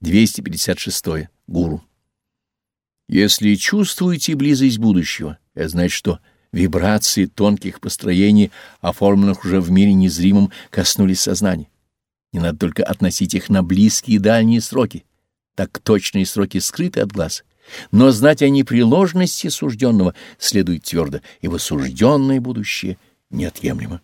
256. Гуру. Если чувствуете близость будущего, это значит, что вибрации тонких построений, оформленных уже в мире незримом, коснулись сознания. Не надо только относить их на близкие и дальние сроки, так точные сроки скрыты от глаз. Но знать о непреложности сужденного следует твердо, ибо сужденное будущее неотъемлемо.